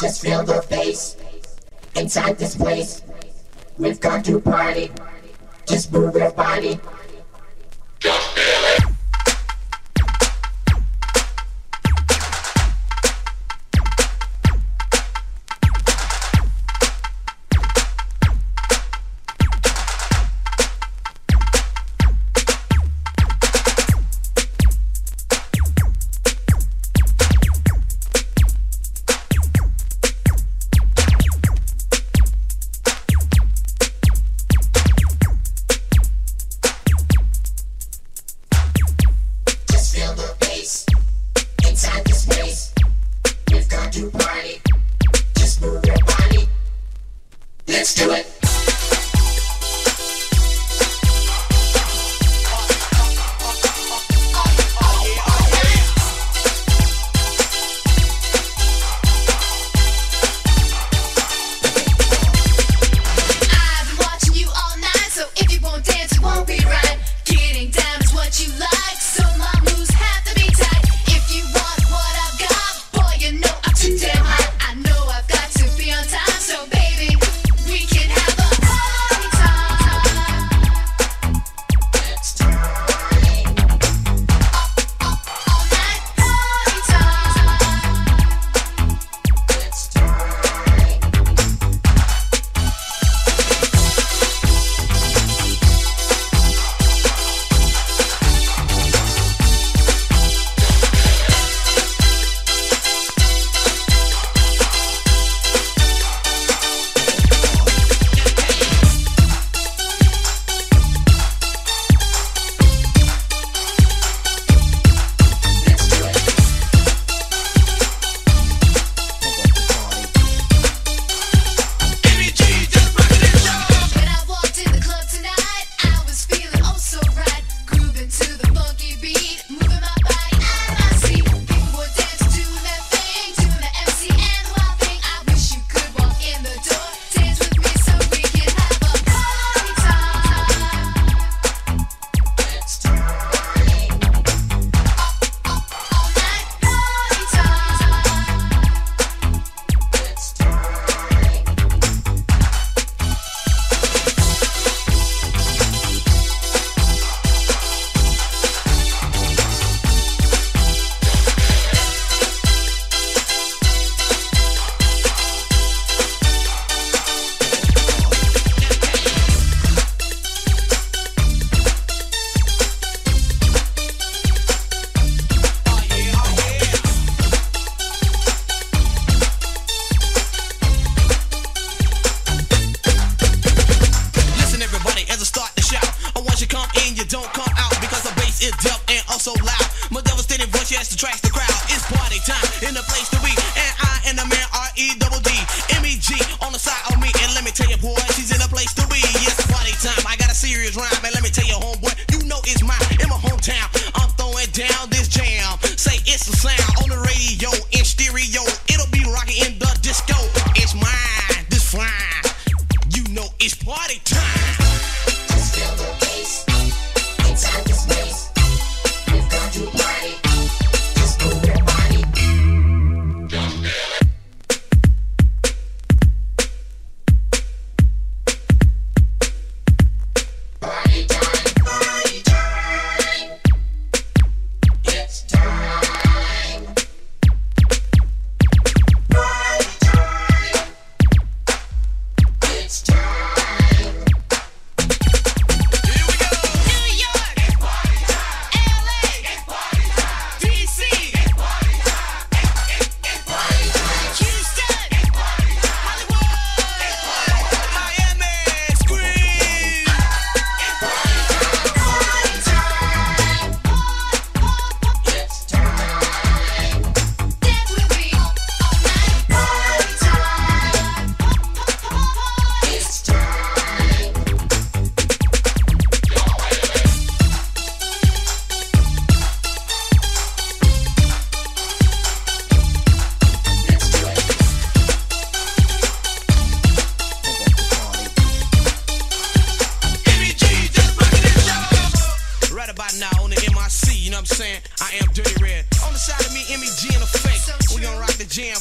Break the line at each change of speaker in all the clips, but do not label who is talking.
Just feel the face inside this place. We've got to party. Just move your body. Just move your body. Let's do it.
it dealt and also loud.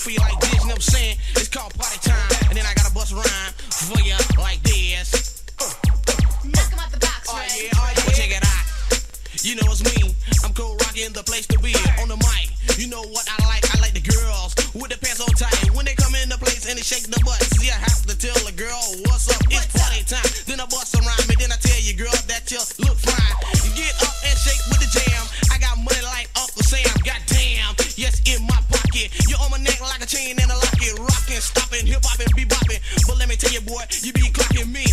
for you like this, you know what I'm saying? It's called party time, and then I got a bus rhyme for you like this. Uh,
Knock out the box, oh, yeah, oh, yeah. Well, check
it out. You know it's me. I'm cool rocking the place to be on the mic. You know what I like? I like the girls with the pants on tight. When they come in the place and they shake the butt, see I have to tell the girl what's up. What's it's party up? time. Then I bust a rhyme, and then I tell you, girl. Boy, you be clocking me